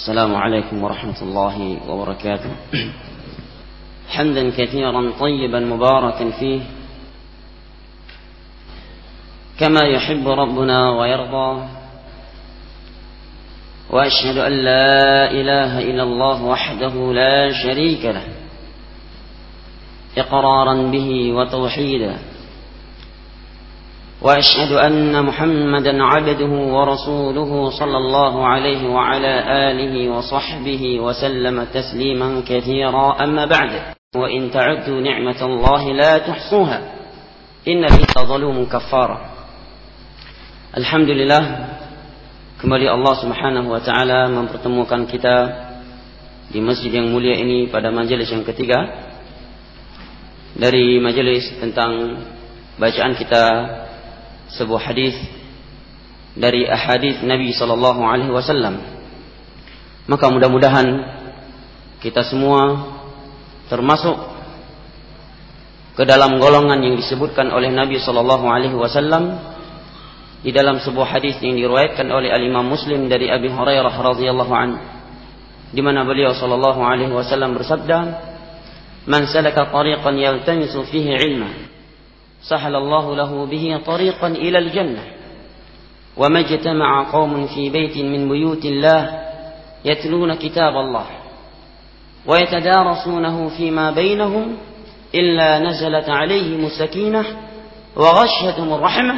السلام عليكم ورحمة الله وبركاته. حمدا كثيرا طيبا مباركا فيه. كما يحب ربنا ويرضى. وأشهد أن لا إله إلا الله وحده لا شريك له. إقرارا به وتوحيدا. وأشهد أن محمدا عبده ورسوله صلى الله عليه وعلى آله وصحبه وسلم تسليما كثيرا. أما بعد وإن تعدوا نعمة الله لا تحصوها إن الانسان ظلوم كفارا الحمد لله kembali Allah Subhanahu wa taala mempertemukan kita di masjid yang mulia ini pada majelis yang ketiga dari majelis tentang bacaan kita sebuah hadis dari ahadits Nabi sallallahu alaihi wasallam. Maka mudah-mudahan kita semua termasuk ke dalam golongan yang disebutkan oleh Nabi sallallahu alaihi wasallam di dalam sebuah hadis yang diriwayatkan oleh Al Imam Muslim dari Abi Hurairah radhiyallahu an di mana beliau sallallahu alaihi wasallam bersabda man salaka tariqan yaltamisu fihi ilma سهل الله له به طريقا إلى الجنة. وما اجتمع قوم في بيت من بيوت الله يتلون كتاب الله ويتدارسونه فيما بينهم إلا نزلت عليهم السكينة وغشتهم الرحمة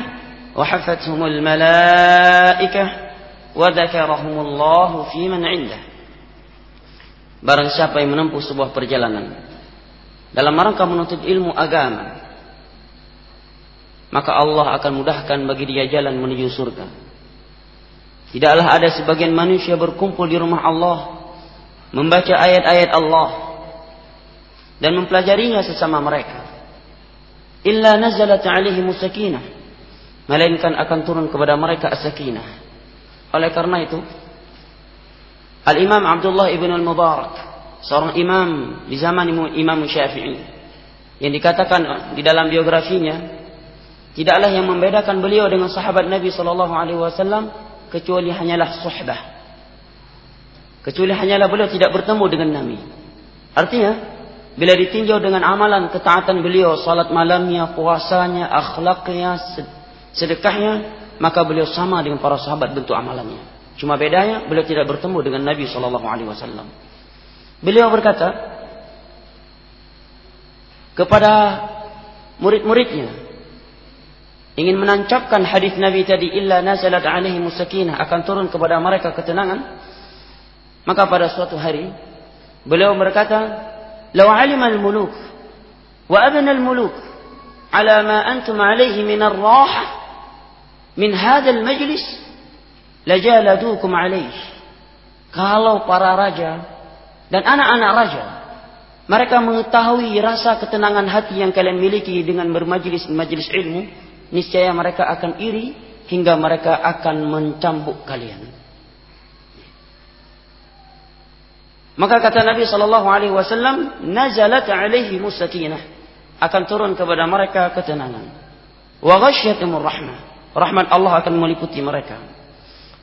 وحفتهم الملائكة وذكرهم الله في من عنده. Barang siapa yang menempuh sebuah perjalanan dalam rangka menuntut ilmu agama maka Allah akan mudahkan bagi dia jalan menuju surga. Tidaklah ada sebagian manusia berkumpul di rumah Allah, membaca ayat-ayat Allah, dan mempelajarinya sesama mereka. Illa nazalat alaihi musakinah. Melainkan akan turun kepada mereka as-sakinah. Oleh karena itu, Al-Imam Abdullah ibn al-Mubarak, seorang imam di zaman Imam Syafi'i, yang dikatakan di dalam biografinya, Tidaklah yang membedakan beliau dengan sahabat Nabi Shallallahu Alaihi Wasallam kecuali hanyalah suhbah. Kecuali hanyalah beliau tidak bertemu dengan Nabi. Artinya, bila ditinjau dengan amalan ketaatan beliau, salat malamnya, puasanya, akhlaknya, sedekahnya, maka beliau sama dengan para sahabat bentuk amalannya. Cuma bedanya, beliau tidak bertemu dengan Nabi Shallallahu Alaihi Wasallam. Beliau berkata kepada murid-muridnya, ingin menancapkan hadis Nabi tadi illa nazalat alaihi musakinah akan turun kepada mereka ketenangan. Maka pada suatu hari beliau berkata law alima al muluk wa abna al muluk ala ma antum alaihi min ar raha min hadha al majlis lajaladukum alaihi. Kalau para raja dan anak-anak raja mereka mengetahui rasa ketenangan hati yang kalian miliki dengan bermajlis-majlis ilmu niscaya mereka akan iri hingga mereka akan mencambuk kalian. Maka kata Nabi sallallahu alaihi wasallam, "Nazalat alaihi musakinah." Akan turun kepada mereka ketenangan. Wa ghasyyatumur rahmah. Rahmat Allah akan meliputi mereka.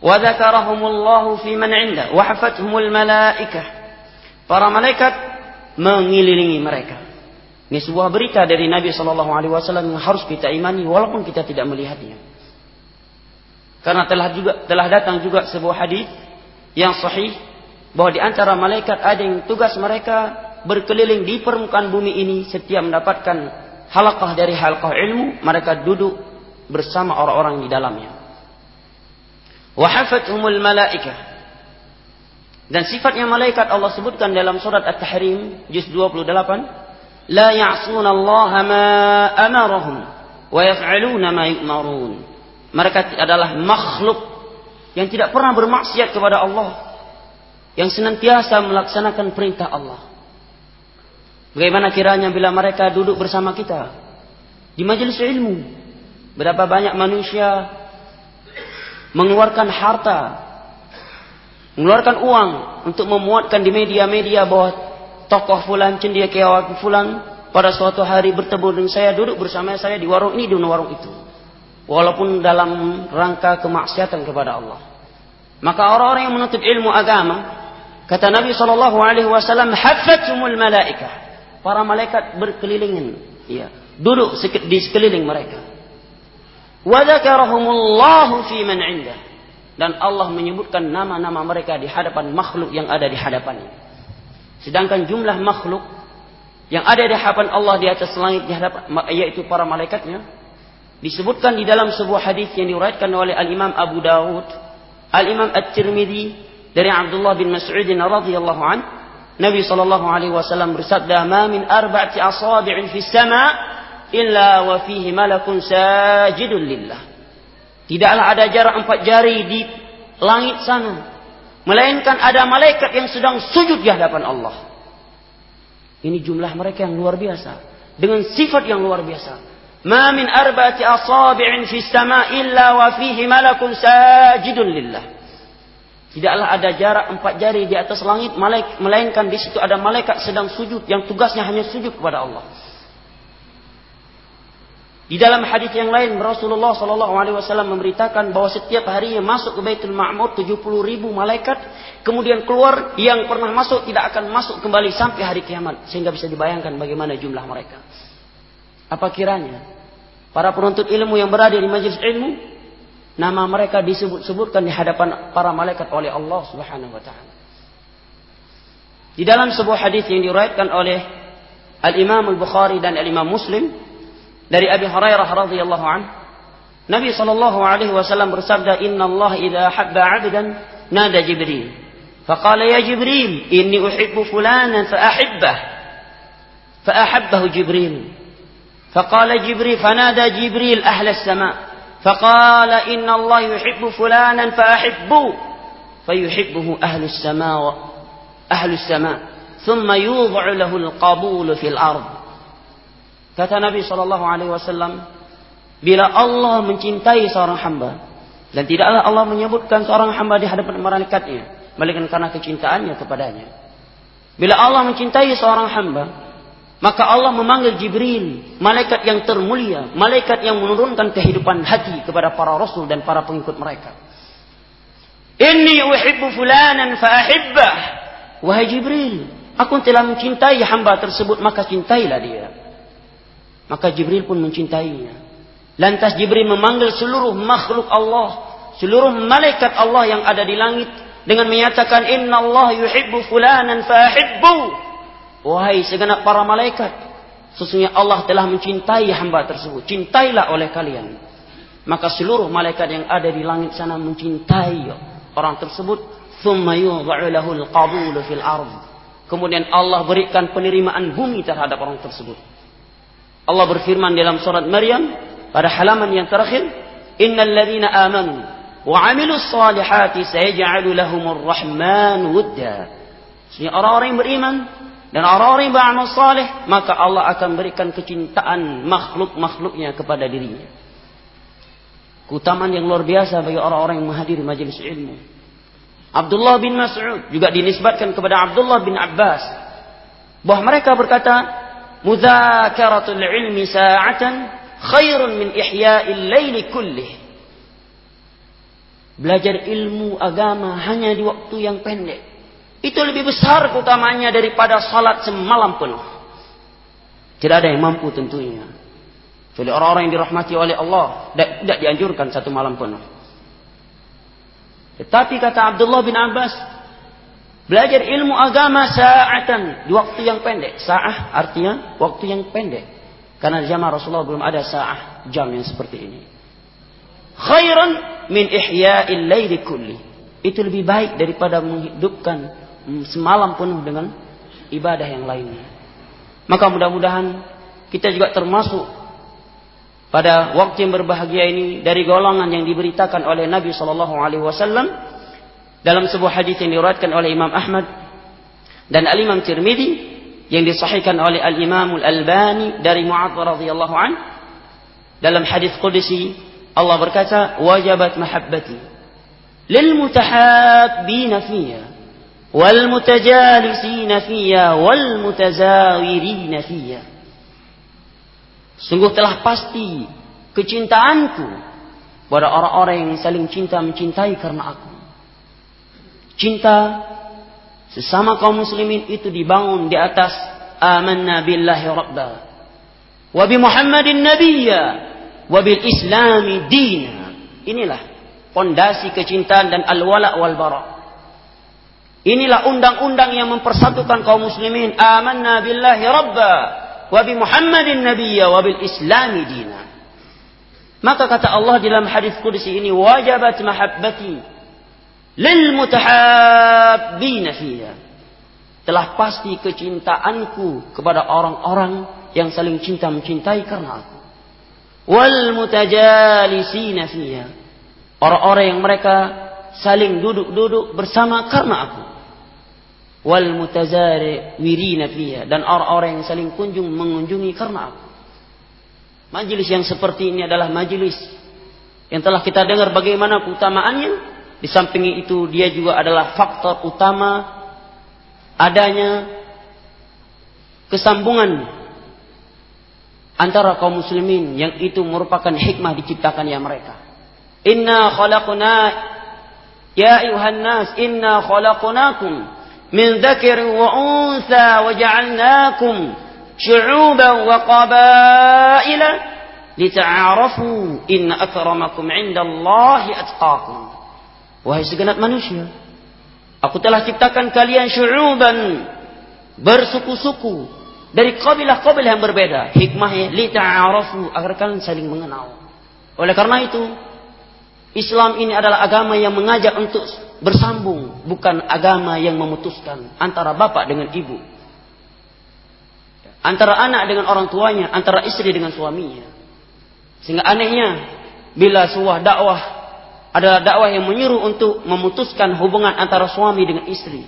Wa dzakarahumullahu fi man 'inda wa hafathumul malaikah. Para malaikat mengelilingi mereka. Ini sebuah berita dari Nabi Shallallahu Alaihi Wasallam yang harus kita imani walaupun kita tidak melihatnya. Karena telah juga telah datang juga sebuah hadis yang sahih bahwa di antara malaikat ada yang tugas mereka berkeliling di permukaan bumi ini setiap mendapatkan halakah dari halakah ilmu mereka duduk bersama orang-orang di dalamnya. Wahafathumul malaikah dan sifatnya malaikat Allah sebutkan dalam surat At-Tahrim juz 28 لا يعصون الله ما أمرهم ويفعلون ما يؤمرون mereka adalah makhluk yang tidak pernah bermaksiat kepada Allah yang senantiasa melaksanakan perintah Allah bagaimana kiranya bila mereka duduk bersama kita di majelis ilmu berapa banyak manusia mengeluarkan harta mengeluarkan uang untuk memuatkan di media-media bahwa tokoh fulan cendekiawan fulan pada suatu hari bertemu dengan saya duduk bersama saya di warung ini di warung itu walaupun dalam rangka kemaksiatan kepada Allah maka orang-orang yang menuntut ilmu agama Kata Nabi Shallallahu Alaihi Wasallam, "Haffatumul malaikah." Para malaikat berkelilingan, ya, duduk di sekeliling mereka. Wadzakarahumullahu fi man. Dan Allah menyebutkan nama-nama mereka di hadapan makhluk yang ada di hadapannya. Sedangkan jumlah makhluk yang ada di hadapan Allah di atas langit di hadapan yaitu para malaikatnya disebutkan di dalam sebuah hadis yang diriwayatkan oleh Al Imam Abu Dawud, Al Imam At-Tirmidzi dari Abdullah bin Mas'ud radhiyallahu an Nabi sallallahu alaihi wasallam bersabda, "Ma min arba'ati asabi'in fis sama' illa wa fihi malakun sajidun lillah." Tidaklah ada jarak empat jari di langit sana, melainkan ada malaikat yang sedang sujud di hadapan Allah. Ini jumlah mereka yang luar biasa, dengan sifat yang luar biasa. Ma min arba'ati asabi'in fis sama' illa wa fihi malakun sajidun lillah. Tidaklah ada jarak empat jari di atas langit, melainkan di situ ada malaikat sedang sujud yang tugasnya hanya sujud kepada Allah. Di dalam hadis yang lain Rasulullah Shallallahu Alaihi Wasallam memberitakan bahwa setiap harinya masuk ke Baitul Ma'mur 70 ribu malaikat, kemudian keluar yang pernah masuk tidak akan masuk kembali sampai hari kiamat, sehingga bisa dibayangkan bagaimana jumlah mereka. Apa kiranya para penuntut ilmu yang berada di majelis ilmu Nama mereka disebut-sebutkan di hadapan para malaikat oleh Allah Subhanahu wa taala. Di dalam sebuah hadis yang diriwayatkan oleh Al-Imam Al-Bukhari dan Al-Imam Muslim dari Abi Hurairah radhiyallahu an, Nabi sallallahu alaihi wasallam bersabda, "Inna Allah idza habba 'abdan nada Jibril." Faqala ya Jibril, inni uhibbu fulanan fa ahibbah. Fa ahabbahu Jibril. فقال جبريل فنادى جبريل أهل السماء فقال إن الله يحب فلانا فأحبه فيحبه أهل السماء أهل السماء ثم يوضع له القبول في الأرض kata Nabi Shallallahu Alaihi Wasallam bila Allah mencintai seorang hamba dan tidaklah Allah menyebutkan seorang hamba di hadapan malaikatnya melainkan karena kecintaannya kepadanya bila Allah mencintai seorang hamba maka Allah memanggil Jibril, malaikat yang termulia, malaikat yang menurunkan kehidupan hati kepada para rasul dan para pengikut mereka. Inni uhibbu fulanan fa'ahibbah. Wahai Jibril, aku telah mencintai hamba tersebut, maka cintailah dia. Maka Jibril pun mencintainya. Lantas Jibril memanggil seluruh makhluk Allah, seluruh malaikat Allah yang ada di langit dengan menyatakan inna Allah yuhibbu fulanan fa'ahibbu. Wahai segenap para malaikat, sesungguhnya Allah telah mencintai hamba tersebut. Cintailah oleh kalian. Maka seluruh malaikat yang ada di langit sana mencintai orang tersebut. Kemudian Allah berikan penerimaan bumi terhadap orang tersebut. Allah berfirman dalam surat Maryam pada halaman yang terakhir, "Innal ladzina amanu wa 'amilus salihati sayaj'alu lahumur rahman wudda." orang-orang yang beriman dan orang-orang yang beramal saleh, maka Allah akan berikan kecintaan makhluk-makhluknya kepada dirinya. Keutamaan yang luar biasa bagi orang-orang yang menghadiri majelis ilmu. Abdullah bin Mas'ud juga dinisbatkan kepada Abdullah bin Abbas bahwa mereka berkata, "Mudzakaratul ilmi sa'atan khairun min ihya'il laili kullih." Belajar ilmu agama hanya di waktu yang pendek itu lebih besar keutamanya daripada salat semalam penuh. Tidak ada yang mampu tentunya. Jadi orang-orang yang dirahmati oleh Allah tidak dianjurkan satu malam penuh. Tetapi kata Abdullah bin Abbas, belajar ilmu agama saatan di waktu yang pendek. Sa'ah artinya waktu yang pendek. Karena zaman Rasulullah belum ada sa'ah jam yang seperti ini. Khairan min ihya'il laili kulli. Itu lebih baik daripada menghidupkan semalam penuh dengan ibadah yang lainnya. Maka mudah-mudahan kita juga termasuk pada waktu yang berbahagia ini dari golongan yang diberitakan oleh Nabi Shallallahu Alaihi Wasallam dalam sebuah hadis yang diriwayatkan oleh Imam Ahmad dan Al Imam Tirmizi yang disahihkan oleh Al Imam Al Albani dari Mu'adz radhiyallahu an dalam hadis qudsi Allah berkata wajabat mahabbati lil mutahabbina fiyya wal mutajalisina fiyya wal mutazawirina fiyya sungguh telah pasti kecintaanku pada orang-orang yang saling cinta mencintai karena aku. Cinta Sesama kaum muslimin itu dibangun di atas amanna billahi rabba. Wa bi Muhammadin nabiyya wa bil islami dina. Inilah pondasi kecintaan dan al-wala wal bara. Inilah undang-undang yang mempersatukan kaum muslimin. Amanna billahi rabba wa bi Muhammadin nabiyya wa bil islami dina. Maka kata Allah dalam hadis qudsi ini wajabat mahabbati lil mutahabbina fiyya telah pasti kecintaanku kepada orang-orang yang saling cinta mencintai karena aku. Wal mutajalisina fiyya orang-orang yang mereka saling duduk-duduk bersama karena aku. Wal mutazawirina fiyya dan orang-orang yang saling kunjung mengunjungi karena aku. Majelis yang seperti ini adalah majelis yang telah kita dengar bagaimana keutamaannya di samping itu dia juga adalah faktor utama adanya kesambungan antara kaum muslimin yang itu merupakan hikmah diciptakannya mereka. Inna khalaqna ya ayuhan nas inna khalaqnakum min dzakari wa unsa wa ja'alnakum syu'uban wa qabaila lita'arafu inna akramakum 'indallahi atqakum. Wahai segenap manusia, aku telah ciptakan kalian syu'uban bersuku-suku dari kabilah-kabilah yang berbeda. Hikmahnya li ta'arafu agar kalian saling mengenal. Oleh karena itu, Islam ini adalah agama yang mengajak untuk bersambung, bukan agama yang memutuskan antara bapak dengan ibu. Antara anak dengan orang tuanya, antara istri dengan suaminya. Sehingga anehnya, bila sebuah dakwah adalah dakwah yang menyuruh untuk memutuskan hubungan antara suami dengan istri.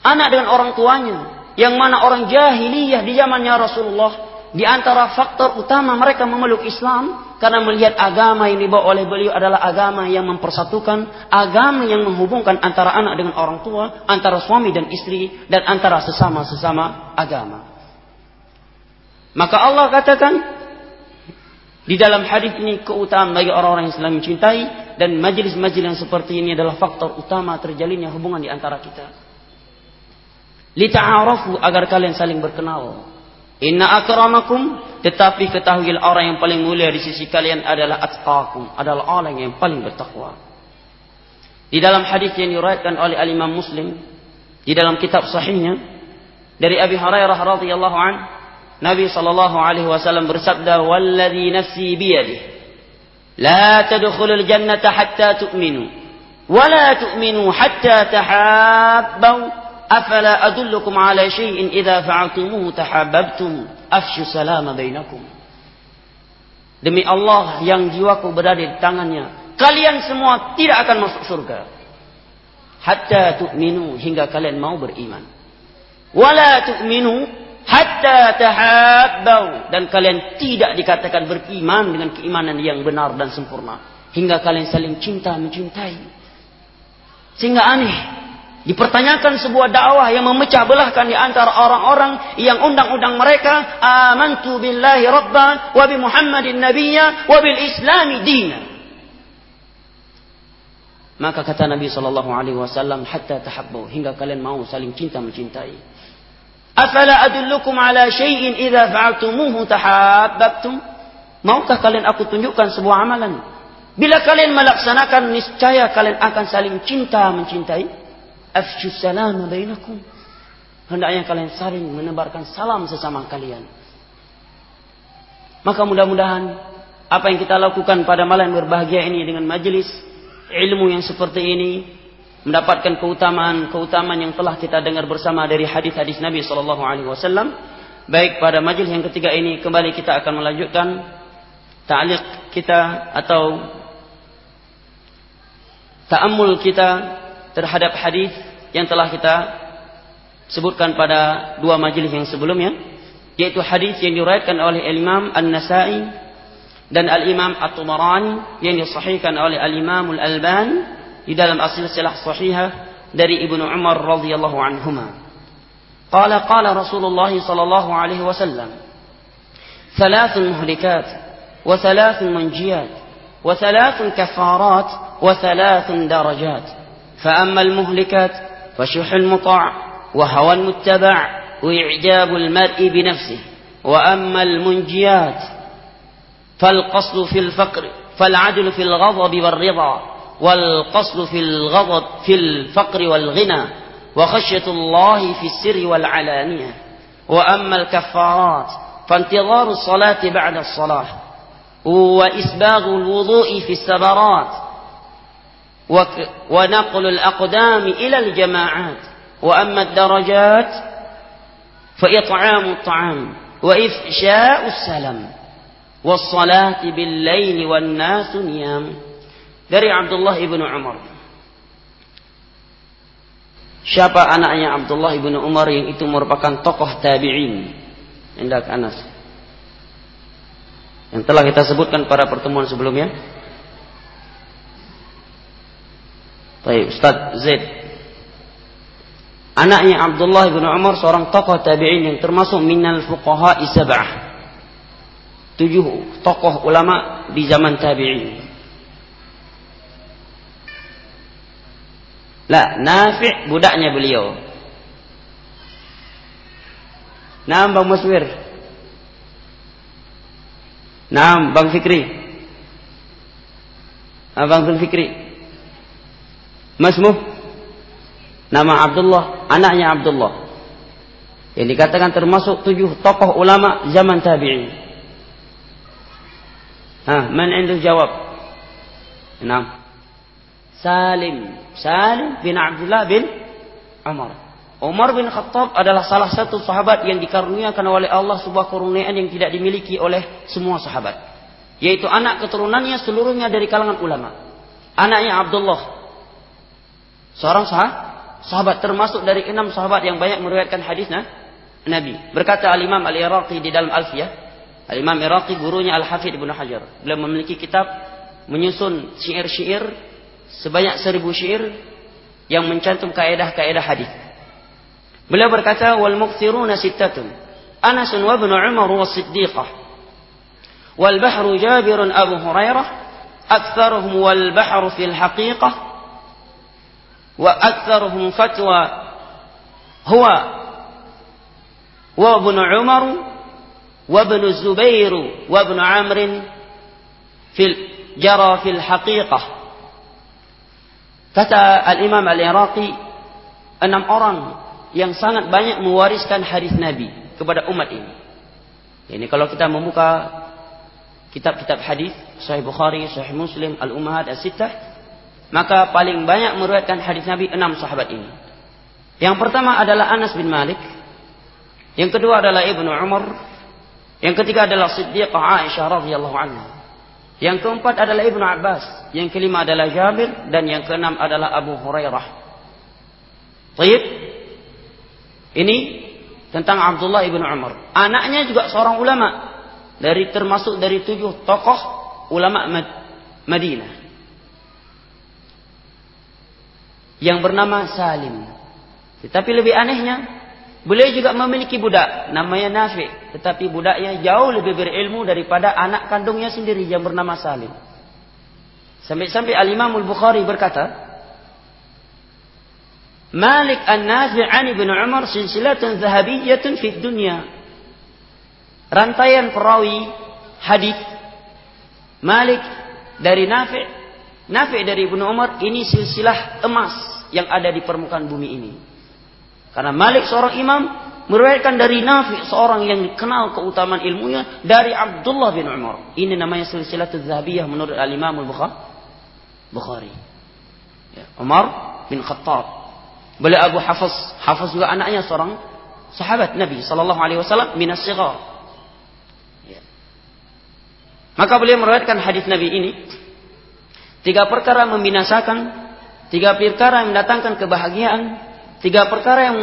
Anak dengan orang tuanya, yang mana orang jahiliyah di zamannya Rasulullah, di antara faktor utama mereka memeluk Islam karena melihat agama yang dibawa oleh beliau adalah agama yang mempersatukan, agama yang menghubungkan antara anak dengan orang tua, antara suami dan istri, dan antara sesama-sesama agama. Maka Allah katakan, di dalam hadis ini keutamaan bagi orang-orang yang saling mencintai dan majelis-majelis yang seperti ini adalah faktor utama terjalinnya hubungan di antara kita. Lita'arafu agar kalian saling berkenal. Inna akramakum tetapi ketahuilah orang yang paling mulia di sisi kalian adalah atqakum, adalah orang yang paling bertakwa. Di dalam hadis yang diriwayatkan oleh Al-Imam Muslim di dalam kitab sahihnya dari Abi Hurairah radhiyallahu anhu Nabi sallallahu alaihi wasallam bersabda, "Walladzi nafsi biyadihi la tadkhulul jannata hatta tu'minu wa la tu'minu hatta tahabbu afala adullukum ala syai'in idza fa'altumuhu tahabbtum afshu salama bainakum." Demi Allah yang jiwaku berada di tangannya, kalian semua tidak akan masuk surga hatta tu'minu hingga kalian mau beriman. Wala tu'minu hatta tahabbau dan kalian tidak dikatakan beriman dengan keimanan yang benar dan sempurna. Hingga kalian saling cinta mencintai. Sehingga aneh. Dipertanyakan sebuah dakwah yang memecah belahkan di antara orang-orang yang undang-undang mereka amantu billahi rabba wa bi muhammadin nabiyya wa bil islami dina. Maka kata Nabi sallallahu alaihi wasallam hatta tahabbu hingga kalian mau saling cinta mencintai Afala adullukum ala syai'in idza fa'altumuhu tahabbtum? Maukah kalian aku tunjukkan sebuah amalan? Bila kalian melaksanakan niscaya kalian akan saling cinta mencintai. Afshu salam bainakum. Hendaknya kalian saling menebarkan salam sesama kalian. Maka mudah-mudahan apa yang kita lakukan pada malam berbahagia ini dengan majelis ilmu yang seperti ini mendapatkan keutamaan-keutamaan yang telah kita dengar bersama dari hadis-hadis Nabi sallallahu alaihi wasallam. Baik pada majelis yang ketiga ini kembali kita akan melanjutkan ta'liq kita atau ta'ammul kita terhadap hadis yang telah kita sebutkan pada dua majelis yang sebelumnya yaitu hadis yang diriwayatkan oleh Imam An-Nasa'i dan Al-Imam At-Tumarani yang disahihkan oleh Al-Imam Al-Albani di dalam as-silsilah sahihah dari Ibnu Umar radhiyallahu anhuma. Qala qala Rasulullah sallallahu alaihi wasallam ثلاث مهلكات وثلاث منجيات وثلاث كفارات وثلاث درجات فأما المهلكات فشح المطاع وهوى المتبع وإعجاب المرء بنفسه وأما المنجيات فالقصد في الفقر فالعدل في الغضب والرضا والقصد في الغضب في الفقر والغنى وخشية الله في السر والعلانية. وأما الكفارات فانتظار الصلاة بعد الصلاة. وإسباغ الوضوء في السبرات. ونقل الأقدام إلى الجماعات. وأما الدرجات فإطعام الطعام وإفشاء السلام والصلاة بالليل والناس نيام. Dari Abdullah ibnu Umar Siapa anaknya Abdullah ibnu Umar yang itu merupakan tokoh tabi'in Indak Anas Yang telah kita sebutkan pada pertemuan sebelumnya Baik, Ustaz Zaid. Anaknya Abdullah bin Umar seorang tokoh tabi'in yang termasuk minal fuqaha sab'ah. Tujuh tokoh ulama di zaman tabi'in. Lah, Nafi' budaknya beliau. Naam Bang Muswir. Naam Bang Fikri. Abang Fikri. Masmuh nama Abdullah, anaknya Abdullah. Yang dikatakan termasuk tujuh tokoh ulama zaman tabi'in. Ah, man indu jawab? Enam. Salim, Salim bin Abdullah bin Umar. Umar bin Khattab adalah salah satu sahabat yang dikaruniakan oleh Allah sebuah kurniaan yang tidak dimiliki oleh semua sahabat. Yaitu anak keturunannya seluruhnya dari kalangan ulama. Anaknya Abdullah Seorang sah, sahabat termasuk dari enam sahabat yang banyak meriwayatkan hadis nah, Nabi. Berkata Al-Imam Al-Iraqi di dalam Alfiyah. Al-Imam Iraqi gurunya Al-Hafidh Ibnu Hajar. Beliau memiliki kitab menyusun syair-syair sebanyak seribu syair yang mencantum kaedah-kaedah hadis. Beliau berkata wal muqsiruna sittatun. Anas wa Ibnu Umar wa Siddiqah. Wal bahru Jabir Abu Hurairah. Aktsaruhum wal bahru fil haqiqah وأكثرهم فتوى هو وابن عمر وابن الزبير وابن عمرو في جرى في الحقيقة Kata al-Imam al-Iraqi enam orang yang sangat banyak mewariskan hadis Nabi kepada umat ini. Ini kalau kita membuka kitab-kitab hadis Sahih Bukhari, Sahih Muslim, Al-Ummahat As-Sittah maka paling banyak meriwayatkan hadis Nabi enam sahabat ini. Yang pertama adalah Anas bin Malik. Yang kedua adalah Ibnu Umar. Yang ketiga adalah Siddiqah Aisyah radhiyallahu anha. Yang keempat adalah Ibnu Abbas. Yang kelima adalah Jabir dan yang keenam adalah Abu Hurairah. Baik. Ini tentang Abdullah ibnu Umar. Anaknya juga seorang ulama dari termasuk dari tujuh tokoh ulama Madinah. yang bernama Salim. Tetapi lebih anehnya, beliau juga memiliki budak namanya Nafi, tetapi budaknya jauh lebih berilmu daripada anak kandungnya sendiri yang bernama Salim. Sampai-sampai Al-Imam Al-Bukhari berkata, Malik An-Nafi' an Ibn Umar silsilatun zahabiyyatun fid dunya. Rantaian perawi hadis Malik dari Nafi' Nafi' dari Ibnu Umar ini silsilah emas yang ada di permukaan bumi ini. Karena Malik seorang imam meriwayatkan dari Nafi seorang yang dikenal keutamaan ilmunya dari Abdullah bin Umar. Ini namanya silsilatul zahabiyah menurut al-Imam al-Bukhari. Ya, Umar bin Khattab. Beliau Abu Hafiz, Hafiz juga anaknya seorang sahabat Nabi sallallahu alaihi wasallam minas sighar. Ya. Maka beliau meriwayatkan hadis Nabi ini tiga perkara membinasakan Tiga perkara yang mendatangkan kebahagiaan, tiga perkara yang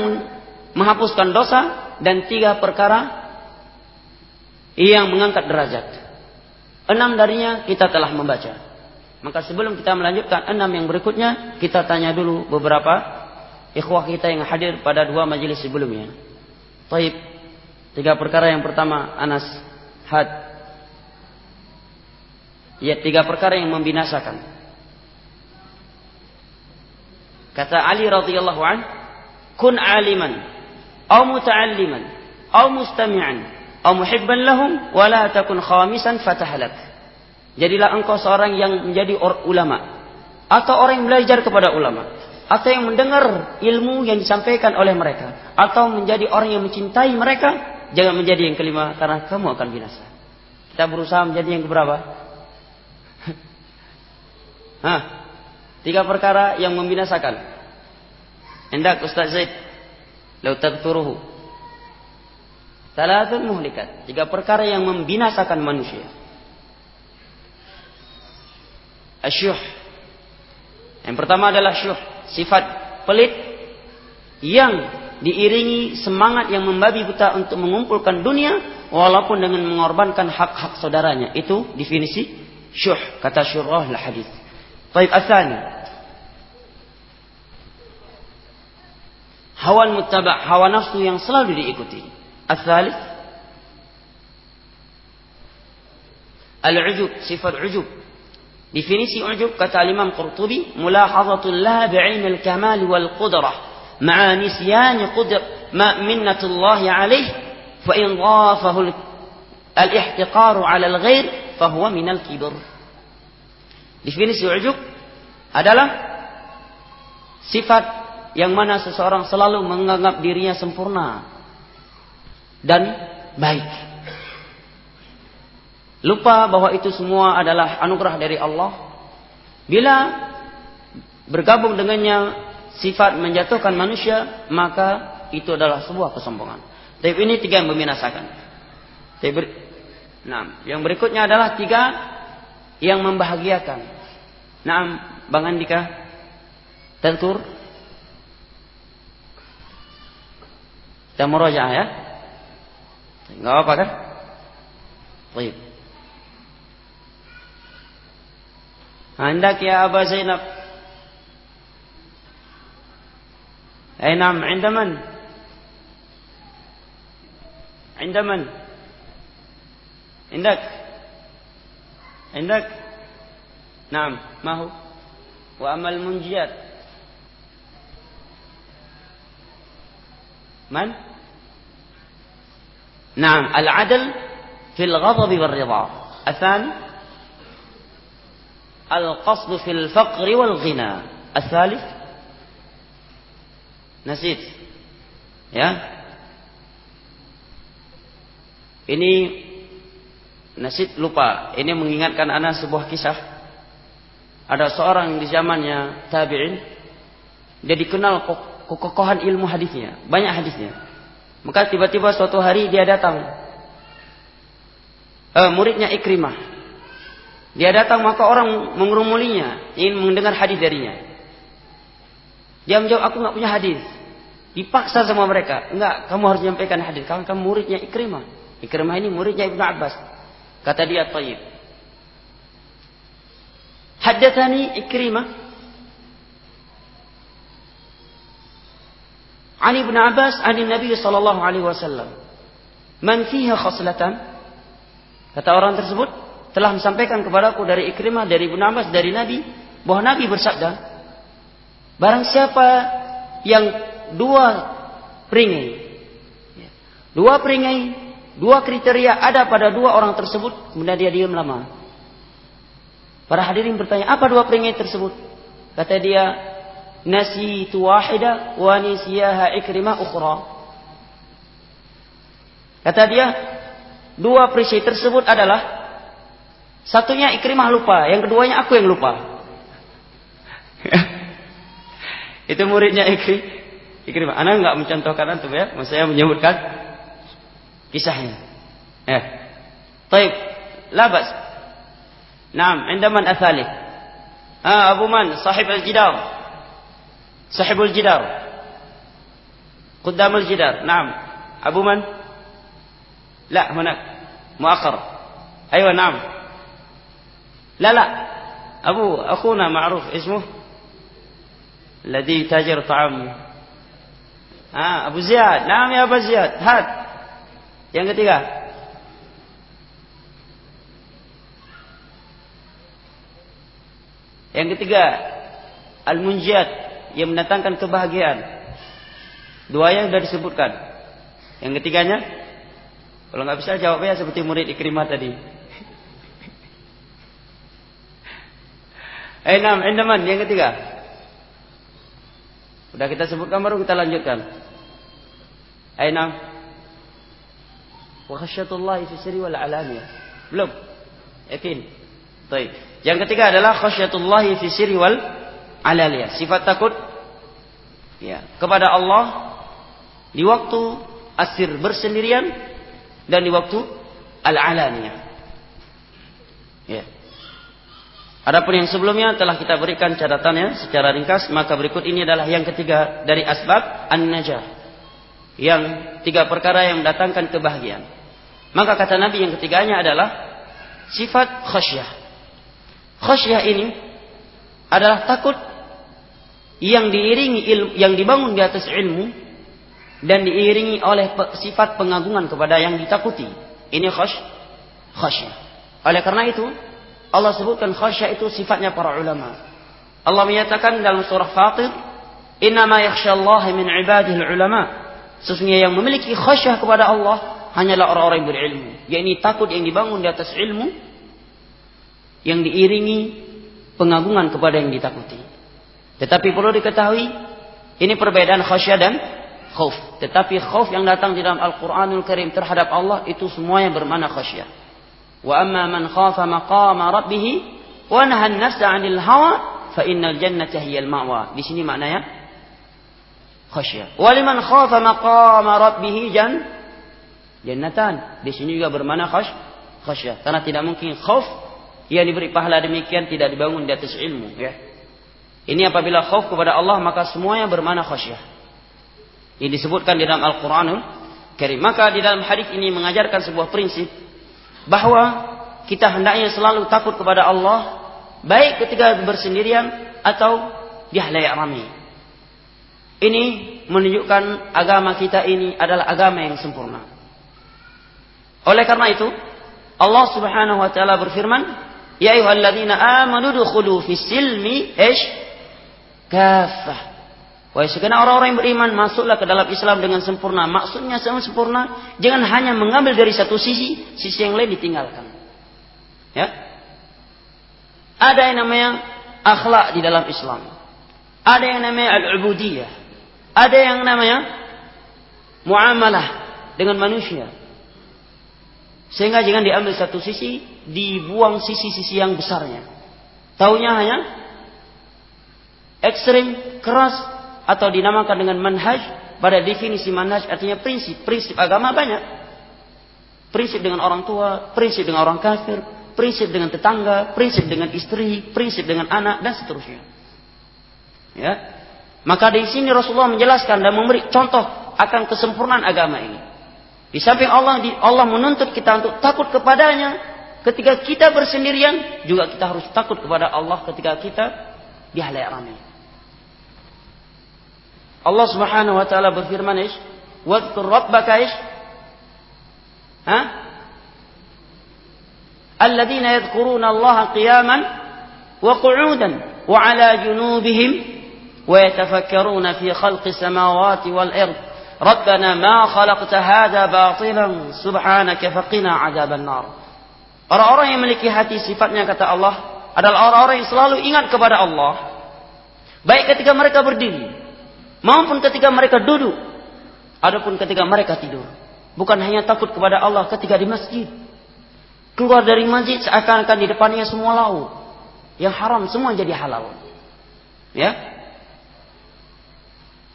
menghapuskan dosa, dan tiga perkara yang mengangkat derajat. Enam darinya kita telah membaca. Maka sebelum kita melanjutkan enam yang berikutnya, kita tanya dulu beberapa ikhwah kita yang hadir pada dua majelis sebelumnya. Taib. Tiga perkara yang pertama, Anas had. Ya, tiga perkara yang membinasakan. Kata Ali radhiyallahu an, kun aliman atau muta'alliman atau mustami'an atau muhibban lahum wa la takun khamisan fatahlak jadilah engkau seorang yang menjadi ulama atau orang yang belajar kepada ulama atau yang mendengar ilmu yang disampaikan oleh mereka atau menjadi orang yang mencintai mereka jangan menjadi yang kelima karena kamu akan binasa. Kita berusaha menjadi yang keberapa? Hah? tiga perkara yang membinasakan hendak Ustaz Zaid? Lau tadkuruhu Salatun muhlikat. Tiga perkara yang membinasakan manusia. Asyuh. Yang pertama adalah syuh. Sifat pelit yang diiringi semangat yang membabi buta untuk mengumpulkan dunia walaupun dengan mengorbankan hak-hak saudaranya. Itu definisi syuh. Kata syurah lah hadis. Baik asani. Hawa muttaba, hawa nafsu yang selalu diikuti. Asalis Al-ujub, sifat ujub Definisi ujub kata Imam Qurtubi, mulahazatul laha bi'ain al-kamal wal qudrah ma'a nisyan qudr ma minnatullah alaih fa in dhafahu al-ihtiqar 'ala al-ghair fa huwa min al-kibr. Definisi ujub adalah sifat yang mana seseorang selalu menganggap dirinya sempurna dan baik. Lupa bahwa itu semua adalah anugerah dari Allah. Bila bergabung dengannya sifat menjatuhkan manusia, maka itu adalah sebuah kesombongan. Tapi ini tiga yang membinasakan. Nah, yang berikutnya adalah tiga yang membahagiakan. Nah, Bang Andika, tentur. Kita meroja ya. Enggak apa kan? Baik. عندك يا أبا زينب أي نعم عند من عند من عندك عندك نعم ما هو وأما المنجيات من نعم al-'adl fil والرضا wal القصد في al-qasd fil نسيت wal ghina. Ya. Ini Nasid lupa. Ini mengingatkan anak sebuah kisah. Ada seorang di zamannya tabi'in. Dia dikenal kok kekokohan ilmu hadisnya banyak hadisnya maka tiba-tiba suatu hari dia datang eh, muridnya Ikrimah dia datang maka orang mengerumulinya, ingin mendengar hadis darinya. Dia menjawab, aku nggak punya hadis. Dipaksa sama mereka. Enggak, kamu harus menyampaikan hadis. Kamu, kamu muridnya Ikrimah. Ikrimah ini muridnya Ibnu Abbas. Kata dia, Tayyib. Haddathani Ikrimah. Ali bin Abbas an Nabi sallallahu alaihi wasallam. Man fiha khaslatan? Kata orang tersebut, telah menyampaikan kepadaku dari Ikrimah, dari Ibnu Abbas, dari Nabi bahwa Nabi bersabda, barang siapa yang dua peringai, dua peringai, dua kriteria ada pada dua orang tersebut, kemudian dia diam lama. Para hadirin bertanya, apa dua peringai tersebut? Kata dia, nasi wahida wa nisiyaha ikrimah ukhra. Kata dia, dua perisai tersebut adalah Satunya Ikrimah lupa, yang keduanya aku yang lupa. itu muridnya Ikri, Ikrimah. Anak nggak mencontohkan antum ya, saya menyebutkan kisahnya. Ya. Taib, labas. Naam, indaman athali. Ah, Abu Man, sahib al-jidar. Sahibul jidar. قدام الجدار. نعم. أبو من؟ لا هناك. مؤخر. أيوة نعم. لا لا. أبو أخونا معروف. اسمه؟ الذي تاجر طعام. آه أبو زياد. نعم يا أبو زياد. هات. Yang ketiga. Yang ketiga. al-munjat yang mendatangkan kebahagiaan Dua yang sudah disebutkan. Yang ketiganya, kalau nggak bisa jawabnya seperti murid Ikrimah tadi. Enam, eh, enam, yang ketiga. Sudah kita sebutkan baru kita lanjutkan. Enam. Eh, Wa khasyatullahi fi sirri wal alaniyah. Belum? Yakin? Baik. Yang ketiga adalah khasyatullahi fi sirri wal alaniyah. Sifat takut ya kepada Allah di waktu asir bersendirian dan di waktu al-alaniyah. Ya. Adapun yang sebelumnya telah kita berikan catatannya secara ringkas, maka berikut ini adalah yang ketiga dari asbab an-najah. Yang tiga perkara yang mendatangkan kebahagiaan. Maka kata Nabi yang ketiganya adalah sifat khasyah. Khasyah ini adalah takut yang diiringi ilmu, yang dibangun di atas ilmu dan diiringi oleh sifat pengagungan kepada yang ditakuti. Ini khasy khasyah. Oleh karena itu, Allah sebutkan khasyah itu sifatnya para ulama. Allah menyatakan dalam surah Fatir, "Innama yakhsyallaha min ibadihi ulama." Sesungguhnya yang memiliki khasyah kepada Allah hanyalah orang-orang yang berilmu. Yakni takut yang dibangun di atas ilmu yang diiringi pengagungan kepada yang ditakuti. Tetapi perlu diketahui ini perbedaan khasyah dan khauf. Tetapi khauf yang datang di dalam Al-Qur'anul Karim terhadap Allah itu semuanya bermakna khasyah. Wa amma man khafa maqama rabbih wa nahan nafsa 'anil hawa fa innal jannata hiyal ma'wa. Di sini maknanya khasyah. Wa liman khafa maqama rabbih jan jannatan. Di sini juga bermakna khasy khasyah. Karena tidak mungkin khauf yang diberi pahala demikian tidak dibangun di atas ilmu ya. Ini apabila khauf kepada Allah maka semuanya bermakna khasyah. Ini disebutkan di dalam Al-Qur'anul Karim. Maka di dalam hadis ini mengajarkan sebuah prinsip bahwa kita hendaknya selalu takut kepada Allah baik ketika bersendirian atau di halayak ramai. Ini menunjukkan agama kita ini adalah agama yang sempurna. Oleh karena itu, Allah Subhanahu wa taala berfirman, "Ya ayyuhalladzina amanu dukhulu fis silmi ish kafah." Wahai segenap orang-orang yang beriman, masuklah ke dalam Islam dengan sempurna. Maksudnya sangat sempurna, jangan hanya mengambil dari satu sisi, sisi yang lain ditinggalkan. Ya. Ada yang namanya akhlak di dalam Islam. Ada yang namanya al-ubudiyah. Ada yang namanya muamalah dengan manusia. Sehingga jangan diambil satu sisi, dibuang sisi-sisi yang besarnya. Taunya hanya ekstrim, keras, atau dinamakan dengan manhaj pada definisi manhaj artinya prinsip. Prinsip agama banyak. Prinsip dengan orang tua prinsip dengan orang kafir prinsip dengan tetangga prinsip dengan istri prinsip dengan anak dan seterusnya. Ya. Maka di sini Rasulullah menjelaskan dan memberi contoh akan kesempurnaan agama ini. Di samping Allah Allah menuntut kita untuk takut kepadanya. Ketika kita bersendirian juga kita harus takut kepada Allah ketika kita di halayak ramai Allah Subhanahu wa taala berfirman ish, "Wadhkur rabbaka ish." Ha? Alladzina yadhkuruna Allah qiyaman wa qu'udan wa 'ala junubihim wa yatafakkaruna fi khalqi samawati wal ardh. Rabbana ma khalaqta hadha batilan subhanaka faqina 'adzaban nar. Orang-orang yang memiliki hati sifatnya kata Allah adalah orang-orang yang selalu ingat kepada Allah. Baik ketika mereka berdiri maupun ketika mereka duduk, adapun ketika mereka tidur. Bukan hanya takut kepada Allah ketika di masjid. Keluar dari masjid seakan-akan di depannya semua laut. Yang haram semua jadi halal. Ya.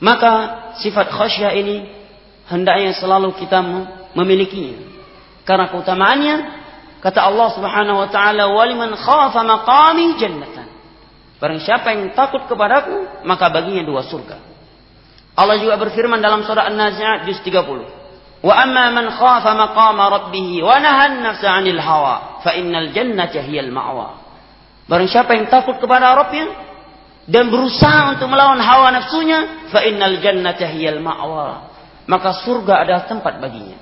Maka sifat khasyah ini hendaknya selalu kita memilikinya. Karena keutamaannya kata Allah Subhanahu wa taala waliman khafa maqami jannatan. Barang siapa yang takut kepadaku maka baginya dua surga. Allah juga berfirman dalam surah An-Nazi'at juz 30. Wa amma man khafa maqama rabbih wa nahan nafsa 'anil hawa fa innal jannata hiyal ma'wa. Barang siapa yang takut kepada Rabbnya dan berusaha untuk melawan hawa nafsunya, fa innal jannata hiyal ma'wa. Maka surga adalah tempat baginya.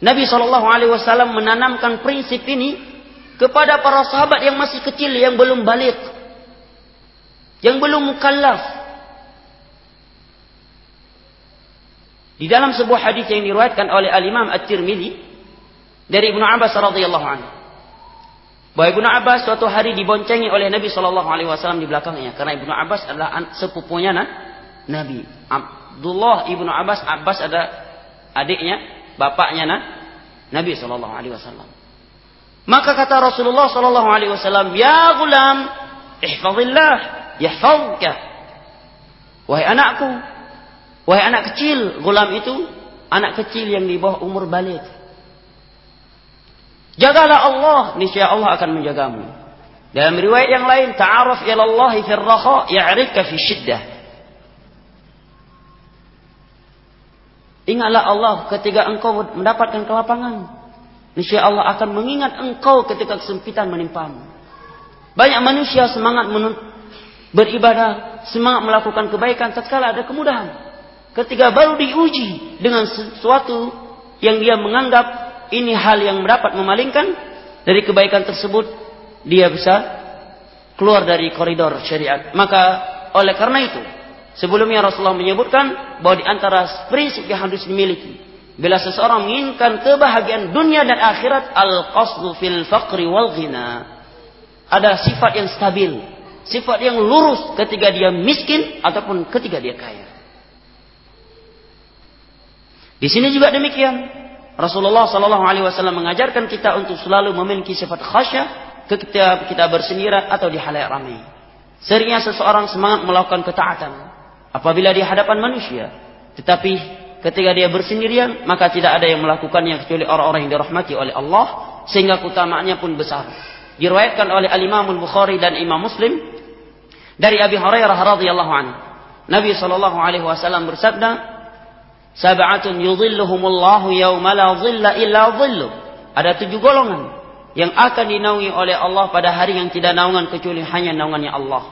Nabi Shallallahu Alaihi Wasallam menanamkan prinsip ini kepada para sahabat yang masih kecil yang belum balik yang belum mukallaf. Di dalam sebuah hadis yang diriwayatkan oleh Al-Imam At-Tirmidzi dari Ibnu Abbas radhiyallahu anhu. Bahwa Ibnu Abbas suatu hari diboncengi oleh Nabi Shallallahu alaihi wasallam di belakangnya karena Ibnu Abbas adalah sepupunya nah, Nabi. Abdullah Ibnu Abbas, Abbas ada adiknya, bapaknya nah, Nabi Shallallahu alaihi wasallam. Maka kata Rasulullah Shallallahu alaihi wasallam, "Ya gulam, ihfazillah yahfazka." Wahai anakku, wahai anak kecil, gulam itu anak kecil yang di bawah umur balik. Jagalah Allah, niscaya Allah akan menjagamu. Dalam riwayat yang lain, ta'aruf ila Allah fi ar-raha ya'rifka fi syiddah. Ingatlah Allah ketika engkau mendapatkan kelapangan. Niscaya Allah akan mengingat engkau ketika kesempitan menimpamu. Banyak manusia semangat beribadah, semangat melakukan kebaikan tatkala ada kemudahan. Ketika baru diuji dengan sesuatu yang dia menganggap ini hal yang dapat memalingkan dari kebaikan tersebut, dia bisa keluar dari koridor syariat. Maka oleh karena itu, sebelumnya Rasulullah menyebutkan bahwa di antara prinsip yang harus dimiliki bila seseorang menginginkan kebahagiaan dunia dan akhirat, al-qasdu fil faqri wal ghina. Ada sifat yang stabil, sifat yang lurus ketika dia miskin ataupun ketika dia kaya. Di sini juga demikian. Rasulullah Sallallahu Alaihi Wasallam mengajarkan kita untuk selalu memiliki sifat khasyah ketika kita bersendirian atau di halayak ramai. Seringnya seseorang semangat melakukan ketaatan apabila di hadapan manusia, tetapi ketika dia bersendirian maka tidak ada yang melakukannya kecuali orang-orang yang dirahmati oleh Allah sehingga keutamaannya pun besar. Diriwayatkan oleh Al Imam Bukhari dan Imam Muslim dari Abi Hurairah radhiyallahu anhu. Nabi sallallahu alaihi wasallam bersabda, Sab'atun yudhilluhumullahu yawma la dhilla illa dhillu. Ada tujuh golongan yang akan dinaungi oleh Allah pada hari yang tidak naungan kecuali hanya naungannya Allah.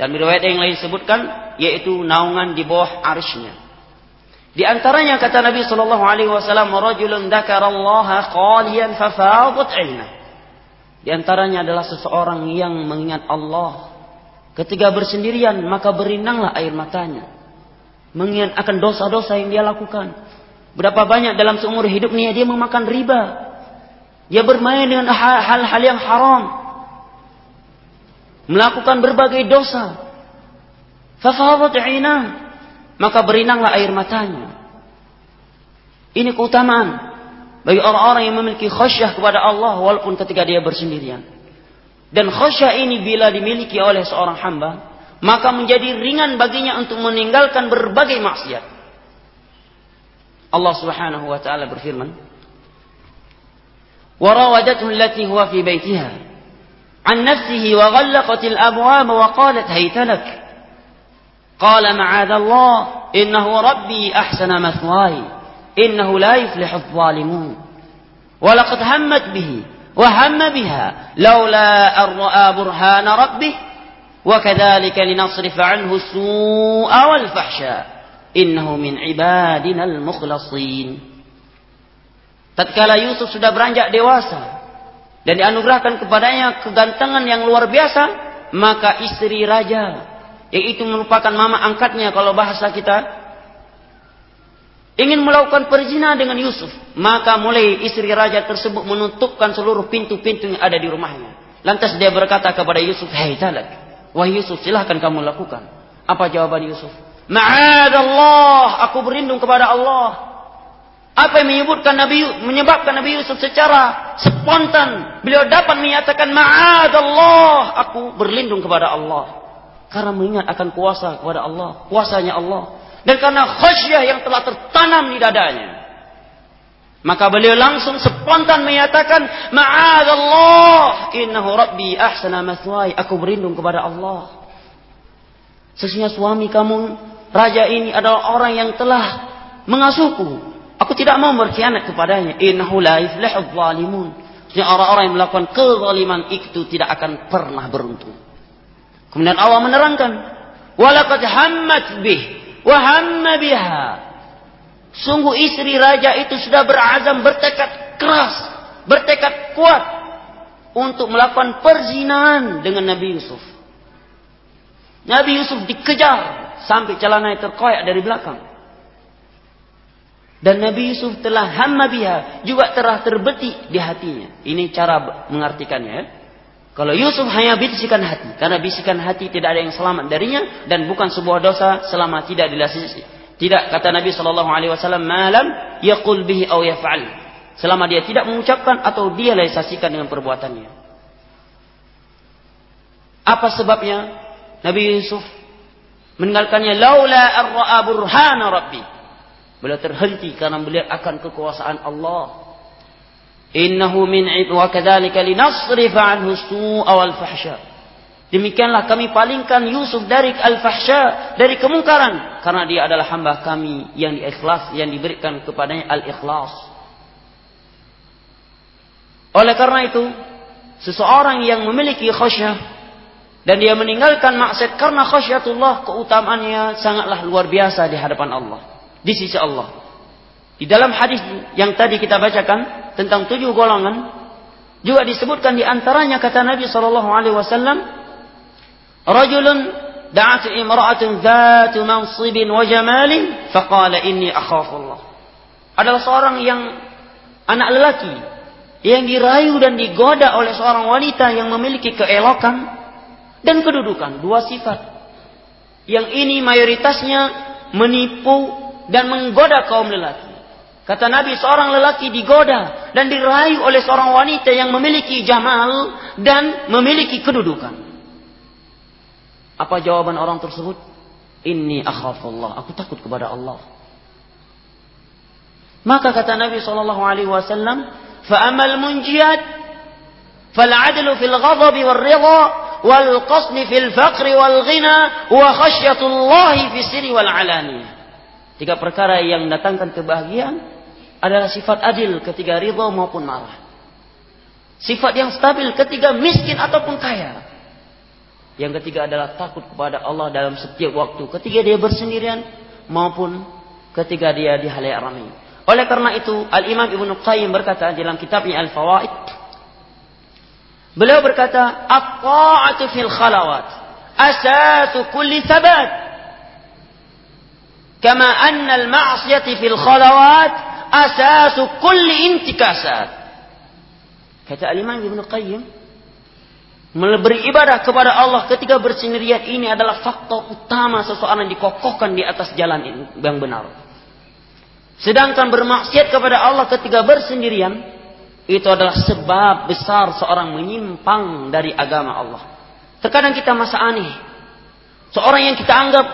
Dan riwayat yang lain sebutkan yaitu naungan di bawah arsy Di antaranya kata Nabi sallallahu alaihi wasallam, "Rajulun dzakarallaha qaliyan fafadat 'ainah." Di antaranya adalah seseorang yang mengingat Allah ketika bersendirian maka berinanglah air matanya mengingat akan dosa-dosa yang dia lakukan. Berapa banyak dalam seumur hidupnya dia memakan riba. Dia bermain dengan hal-hal yang haram. Melakukan berbagai dosa. Fafadat Maka berinanglah air matanya. Ini keutamaan bagi orang-orang yang memiliki khasyah kepada Allah walaupun ketika dia bersendirian. Dan khasyah ini bila dimiliki oleh seorang hamba, maka menjadi ringan baginya untuk meninggalkan berbagai maksiat. Allah Subhanahu wa taala berfirman, "Warawadathu allati huwa fi baitiha an nafsihi wa ghallaqat al-abwab wa qalat hayta lak." Qala ma'adallah innahu rabbi ahsana mathwaya innahu la yuflihu adh-dhalimun. ولقد همت به وهم بها لولا أن رأى برهان ربه وكذلك لنصرف عنه السوء والفحشاء إنه من عبادنا المخلصين tatkala Yusuf sudah beranjak dewasa dan dianugerahkan kepadanya kegantengan yang luar biasa maka istri raja yaitu merupakan mama angkatnya kalau bahasa kita ingin melakukan perzina dengan Yusuf maka mulai istri raja tersebut menutupkan seluruh pintu-pintu yang ada di rumahnya lantas dia berkata kepada Yusuf hei talak Wahai Yusuf, silahkan kamu lakukan. Apa jawaban Yusuf? Ma'adallah, aku berlindung kepada Allah. Apa yang menyebutkan Nabi menyebabkan Nabi Yusuf secara spontan beliau dapat menyatakan ma'adallah, aku berlindung kepada Allah. Karena mengingat akan kuasa kepada Allah, kuasanya Allah. Dan karena khasyah yang telah tertanam di dadanya. Maka beliau langsung spontan menyatakan, Ma'adallah, innahu rabbi ahsana mathwai. Aku berlindung kepada Allah. Sesungguhnya suami kamu, raja ini adalah orang yang telah mengasuhku. Aku tidak mau berkhianat kepadanya. Innahu la yuflihu. Sesungguhnya orang-orang yang melakukan kezaliman itu tidak akan pernah beruntung. Kemudian Allah menerangkan, Walaqad hammat bih, wa hamma biha. Sungguh istri raja itu sudah berazam, bertekad keras, bertekad kuat untuk melakukan perzinahan dengan Nabi Yusuf. Nabi Yusuf dikejar sampai celananya terkoyak dari belakang. Dan Nabi Yusuf telah hamma biha, juga telah terbetik di hatinya. Ini cara mengartikannya. Ya. Kalau Yusuf hanya bisikan hati, karena bisikan hati tidak ada yang selamat darinya dan bukan sebuah dosa selama tidak dilasisi. Tidak kata Nabi Shallallahu Alaihi Wasallam malam yaqul bihi aw yaf'al. Selama dia tidak mengucapkan atau dia dengan perbuatannya. Apa sebabnya Nabi Yusuf meninggalkannya laula ar-ra'a burhana rabbi. Beliau terhenti karena melihat akan kekuasaan Allah Innahu min wa kadzalika linasrifa anhu su'a wal fahsya. Demikianlah kami palingkan Yusuf dari al-fahsya, dari kemungkaran karena dia adalah hamba kami yang diikhlas, yang diberikan kepadanya al-ikhlas. Oleh karena itu, seseorang yang memiliki khasyah dan dia meninggalkan maksiat karena khasyatullah, keutamaannya sangatlah luar biasa di hadapan Allah, di sisi Allah. Di dalam hadis yang tadi kita bacakan tentang tujuh golongan juga disebutkan di antaranya kata Nabi sallallahu alaihi wasallam rajulun da'at imra'atun dzatu mansibin wa jamalin faqala inni akhafullah adalah seorang yang anak lelaki yang dirayu dan digoda oleh seorang wanita yang memiliki keelokan dan kedudukan dua sifat. Yang ini mayoritasnya menipu dan menggoda kaum lelaki Kata Nabi seorang lelaki digoda dan dirayu oleh seorang wanita yang memiliki jamal dan memiliki kedudukan. Apa jawaban orang tersebut? Inni akhafullah. Aku takut kepada Allah. Maka kata Nabi sallallahu alaihi wasallam, "Fa'amal munjiyat fal 'adlu fil ghadabi wal ridha wal qasni fil faqri wal ghina wa fi wal alaniyah." Tiga perkara yang mendatangkan kebahagiaan adalah sifat adil ketika ridho maupun marah. Sifat yang stabil ketika miskin ataupun kaya. Yang ketiga adalah takut kepada Allah dalam setiap waktu. Ketika dia bersendirian maupun ketika dia di halayak ramai. Oleh karena itu, Al-Imam Ibnu Qayyim berkata dalam kitabnya Al-Fawaid. Beliau berkata, At-ta'atu fil khalawat. Asatu kulli thabat. Kama anna al-ma'asiyati fil khalawat asasu kulli intikasat. Kata Al-Imam Ibn Qayyim, ibadah kepada Allah ketika bersendirian ini adalah faktor utama seseorang dikokohkan di atas jalan yang benar. Sedangkan bermaksiat kepada Allah ketika bersendirian itu adalah sebab besar seorang menyimpang dari agama Allah. Terkadang kita masa aneh. Seorang yang kita anggap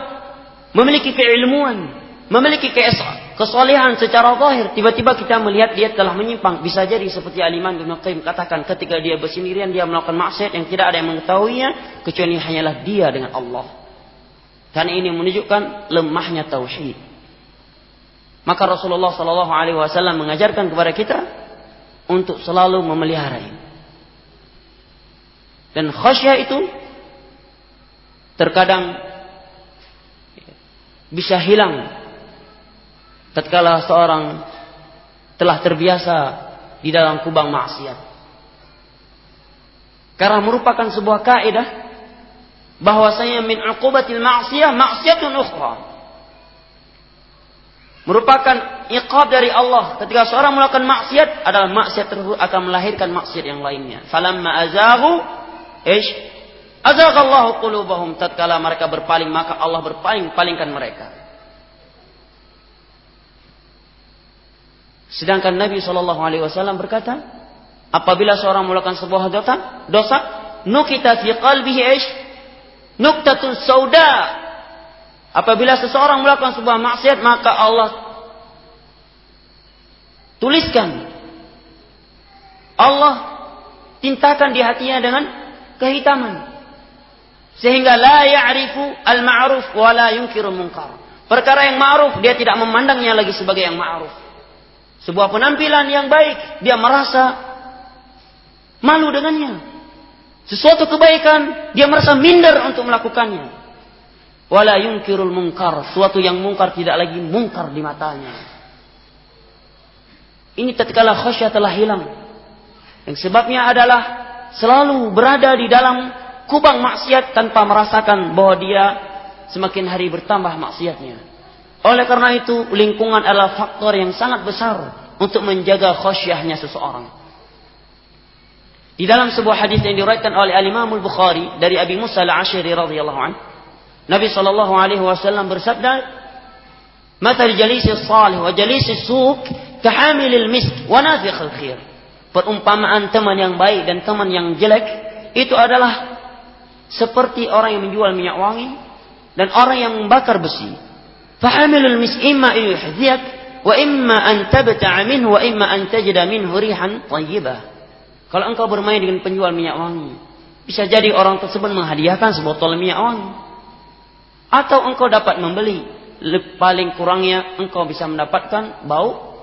memiliki keilmuan, memiliki kesolehan secara zahir, tiba-tiba kita melihat dia telah menyimpang. Bisa jadi seperti Al-Imam Ibn Qayyim katakan ketika dia bersendirian dia melakukan maksiat yang tidak ada yang mengetahuinya kecuali hanyalah dia dengan Allah. Karena ini menunjukkan lemahnya tauhid. Maka Rasulullah Shallallahu Alaihi Wasallam mengajarkan kepada kita untuk selalu memelihara ini. Dan khasyah itu terkadang bisa hilang tatkala seorang telah terbiasa di dalam kubang maksiat. Karena merupakan sebuah kaidah bahwasanya min uqubatil ma'siyah maksiatun ukhra. Merupakan iqab dari Allah ketika seorang melakukan maksiat adalah maksiat tersebut akan melahirkan maksiat yang lainnya. Falamma azaghu ish azaghallahu qulubahum tatkala mereka berpaling maka Allah berpaling palingkan mereka. Sedangkan Nabi Shallallahu Alaihi Wasallam berkata, apabila seorang melakukan sebuah dosa, dosa, nukita fi qalbihi ish, nuktatun sauda. Apabila seseorang melakukan sebuah maksiat, maka Allah tuliskan. Allah tintakan di hatinya dengan kehitaman. Sehingga la ya'rifu al-ma'ruf wa munkar. Perkara yang ma'ruf dia tidak memandangnya lagi sebagai yang ma'ruf sebuah penampilan yang baik, dia merasa malu dengannya. Sesuatu kebaikan, dia merasa minder untuk melakukannya. Wala yunkirul mungkar, suatu yang mungkar tidak lagi mungkar di matanya. Ini tatkala khasyah telah hilang. Yang sebabnya adalah selalu berada di dalam kubang maksiat tanpa merasakan bahwa dia semakin hari bertambah maksiatnya. Oleh karena itu, lingkungan adalah faktor yang sangat besar untuk menjaga khosyahnya seseorang. Di dalam sebuah hadis yang diriwayatkan oleh Al-Imam Al-Bukhari dari Abi Musa Al-Asy'ari radhiyallahu anhu, Nabi sallallahu alaihi wasallam bersabda, "Mathal jalisis salih wa jalisis suq kahamilil misk wa nafikhil khair." Perumpamaan teman yang baik dan teman yang jelek itu adalah seperti orang yang menjual minyak wangi dan orang yang membakar besi. Mis imma yuhziyak wa imma an tabta'a minhu wa imma an tajida minhu rihan tayyibah. Kalau engkau bermain dengan penjual minyak wangi, bisa jadi orang tersebut menghadiahkan sebotol minyak wangi. Atau engkau dapat membeli, paling kurangnya engkau bisa mendapatkan bau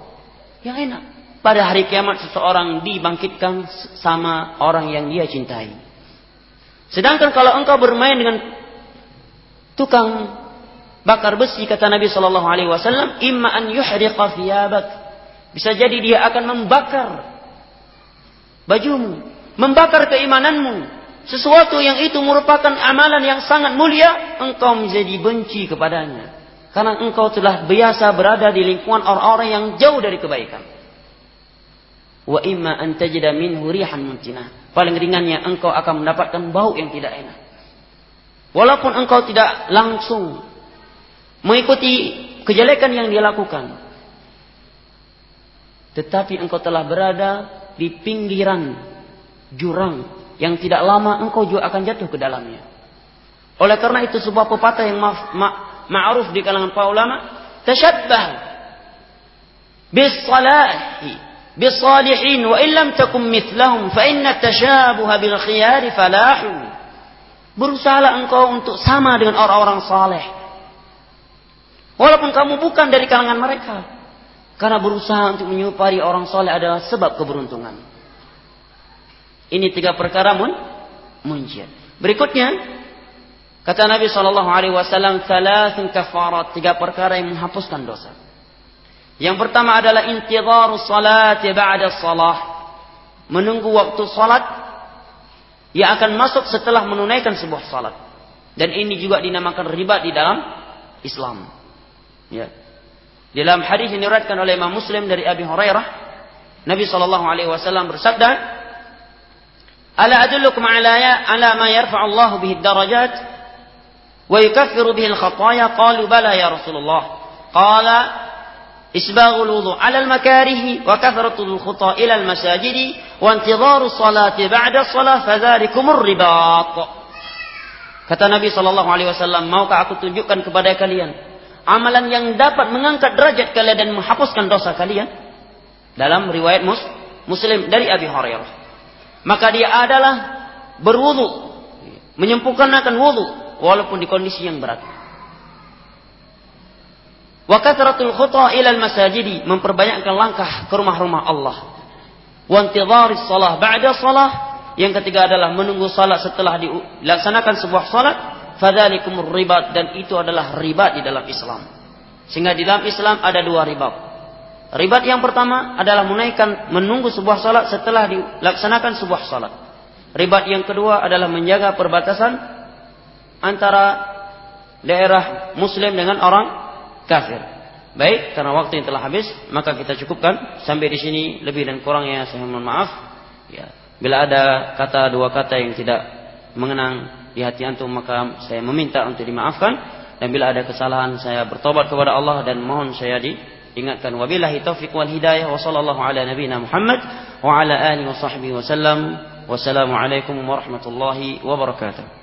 yang enak. Pada hari kiamat seseorang dibangkitkan sama orang yang dia cintai. Sedangkan kalau engkau bermain dengan tukang bakar besi kata Nabi Shallallahu Alaihi Wasallam, imma an. Bisa jadi dia akan membakar bajumu, membakar keimananmu. Sesuatu yang itu merupakan amalan yang sangat mulia, engkau menjadi benci kepadanya. Karena engkau telah biasa berada di lingkungan orang-orang yang jauh dari kebaikan. Wa imma an tajida minhu. Paling ringannya engkau akan mendapatkan bau yang tidak enak. Walaupun engkau tidak langsung mengikuti kejelekan yang dia lakukan. Tetapi engkau telah berada di pinggiran jurang yang tidak lama engkau juga akan jatuh ke dalamnya. Oleh karena itu sebuah pepatah yang ma'ruf di kalangan para ulama, salahi bis salihin wa illam takum mithlahum fa inna tashabuha bil khiyari falahu. Berusahalah engkau untuk sama dengan orang-orang saleh. Walaupun kamu bukan dari kalangan mereka. Karena berusaha untuk menyerupai orang saleh adalah sebab keberuntungan. Ini tiga perkara mun muncul. Berikutnya kata Nabi Shallallahu Alaihi Wasallam, "Thalathun kafarat." Tiga perkara yang menghapuskan dosa. Yang pertama adalah intidharu salat ba'da salah. Menunggu waktu salat ia akan masuk setelah menunaikan sebuah salat. Dan ini juga dinamakan riba di dalam Islam. Ya. Di dalam hadis yang diriwayatkan oleh Imam Muslim dari Abi Hurairah, Nabi sallallahu alaihi wasallam bersabda, "Ala adullukum ala ya ala ma yarfa'u Allah bihi darajat wa yukaffiru bihi al-khataaya?" Qalu bala ya Rasulullah. Qala إسباغ الوضوء على المكاره وكثرة الخطى إلى المساجد وانتظار الصلاة بعد الصلاة فذلكم الرباط Kata Nabi Shallallahu Alaihi Wasallam, maukah aku tunjukkan kepada kalian amalan yang dapat mengangkat derajat kalian dan menghapuskan dosa kalian? Dalam riwayat mus, Muslim dari Abi Hurairah. Maka dia adalah berwudu, menyempurnakan wudu walaupun di kondisi yang berat. Wa kathratul khuta ilal masajidi, memperbanyakkan langkah ke rumah-rumah Allah. Wa intidharis salah ba'da salah, yang ketiga adalah menunggu salat setelah dilaksanakan sebuah salat, fadzalikumur ribat dan itu adalah riba di dalam Islam. Sehingga di dalam Islam ada dua ribat. Ribat yang pertama adalah menaikkan menunggu sebuah salat setelah dilaksanakan sebuah salat. Ribat yang kedua adalah menjaga perbatasan antara daerah muslim dengan orang kafir. Baik, karena waktu yang telah habis, maka kita cukupkan sampai di sini lebih dan kurangnya saya mohon maaf. Ya, bila ada kata dua kata yang tidak mengenang di hati antum maka saya meminta untuk dimaafkan. Dan bila ada kesalahan saya bertobat kepada Allah dan mohon saya diingatkan. Wabillahi taufiq wal hidayah. Wa sallallahu ala nabiyina Muhammad wa ala alihi wa sahbihi wasallam wassalamu alaikum warahmatullahi wabarakatuh